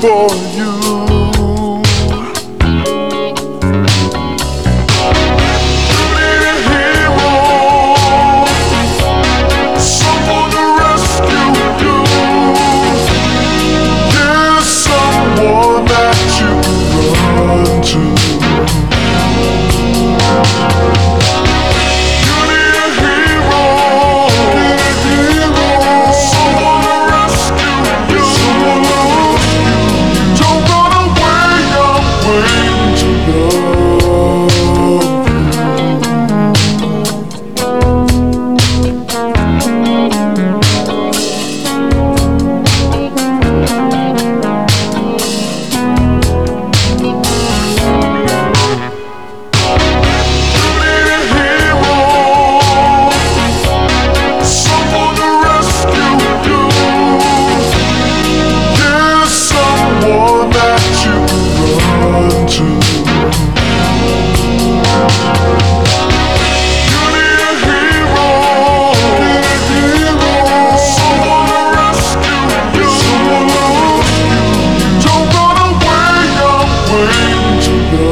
boy you.